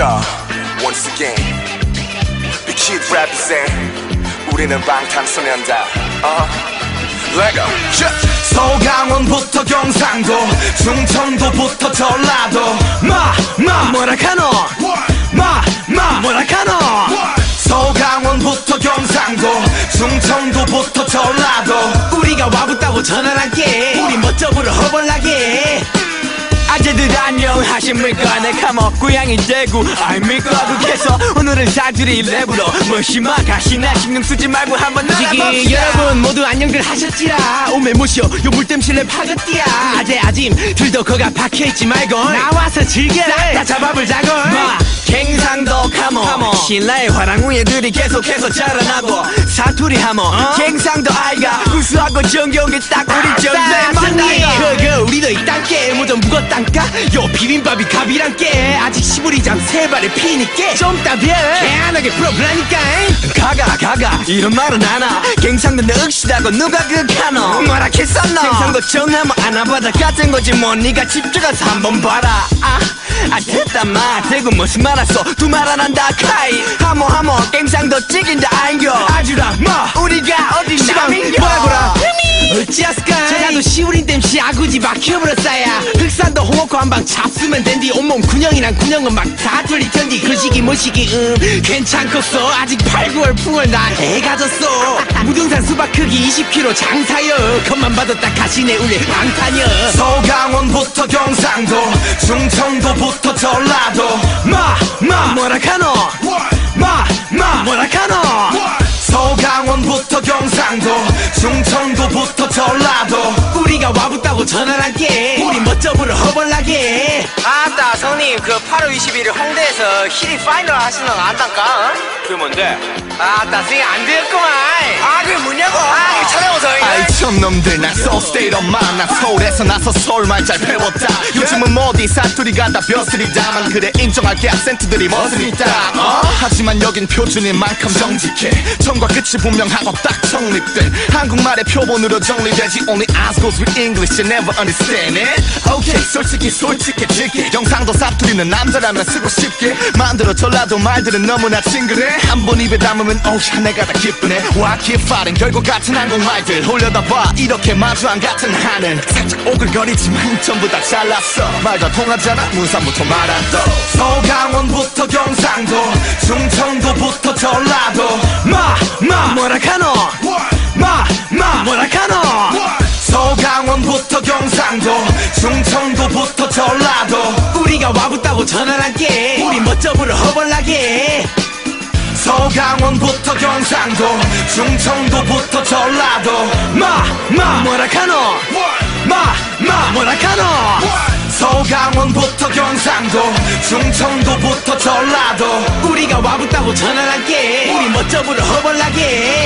Yo, once again, the kid represent. 우리는 방탄소년단. Uh, Lego. 서강원부터 경상도 충청도부터 전라도. 마마. 뭐라카노? 마마. 뭐라카노? 서강원부터 경상도 충청도부터 전라도. 우리가 와붙다고 전환할게. 우리 멋져 보러 허벌나게 아재들 안녕하십니까? 내 카모 고향이 대구 아닙니까? 그래서 오늘은 사투리 랩으로 무시마 가시나 신경 쓰지 말고 한번 나가봅시다. 여러분 모두 안녕들 하셨지라? 오메 모시오. 요 물땜실 랩 하겠디야. 아재 아짐 들도 거가 박혀있지 말고 나와서 즐겨라 싹다 잡아불자고 마 갱상도 카모. 신라의 화랑우예들이 계속해서 자라나고. 사투리 하모. 갱상도 아이가 구수하고 정겨운 게 딱 우리 정도 묵었단까 요 비빔밥이 갑이란 게 아직 시부리장 세 발에 피니께 좀 따벼 개안하게 풀어보라니까 가가 가가 이런 말은 안아 갱상도 늑시다고 누가 그 카노 뭐라 했었노 갱상도 정하면 아나바다 같은 거지 뭐 니가 집중해서 한번 봐라 아, 아 됐다 마 대구 무슨 말 알았어 두 말 안 한다 카이 하모 하모 갱상도 찍인다 아인겨 아주라 마 우리가 어디 남인겨 뭐라고라 어찌하스까 제가 도 시우린 땜시 아구지 막혀버렸어야 흑산도 홍어코 한방 잡수면 된디. 온몸 군형이랑 군형은 막 다 뚫릴 텐디. 그 시기 뭐 시기 음 괜찮겠어. 아직 8, 9월 풍월 나 애가 졌어. 무등산 수박 크기 20kg 장사여. 겉만 봐도 딱 가시네 울레 방탄여. 서강원부터 경상도 충청도부터 전라도. 마 마. 뭐라카노? 마마. 뭐라카노? 서울 강원부터 경상도 충청도부터 전라도. 우리가 와불따고 전하랑께. 우리 멋져보러 허벌 나 게 아따 성님 그 8월 21일 홍대에서 히리 final 하시는 거 안당까? 어? 그게 뭔데? 아따 선생님 안 되겠구만. 아 그게 뭐냐고. 아 이거 찾아보세요 아이 촌놈들 나 서울 state of mind 나 서울에서 나서 서울 말 잘 배웠다. 요즘은 어디 사투리가 다 벼슬이다만 그래 인정할게 악센트들이 멋있다. 어? 하지만 여긴 표준인 만큼 정직해. 처음과 끝이 분명하고 딱 정립돼. 한국말의 표본으로 정리되지. Only eyes goes with English you never understand it. Okay. 솔직히 솔직해질게 영상 도 사투리는 남자라면 쓰고 싶게. 만들어 전라도 말들은 너무나 징그레. 한 번 입에 담으면 오야 내가 다 기쁘네. Why keep fighting 결국 같은 한국말들. 올려다 봐. 이렇게 마주 안 같은 하늘 살짝 오글거리지만 전부 다 잘났어. 말도 통하잖아. 문산부터 말한다 서강원부터 경상도. 충청도부터 전라도. 마 마. 뭐라카노? 마 마. 뭐라카노? 서강원부터 경상도. 충청도부터 전라도 와붙다고 전환할게. 우리 멋져보러 허벌나게. 서강원부터 경상도 충청도부터 전라도. 마마 뭐라카노? 마마 뭐라카노? 서강원부터 경상도 충청도부터 전라도. 우리가 와붙다고 전환할게. 우리 멋져보러 허벌나게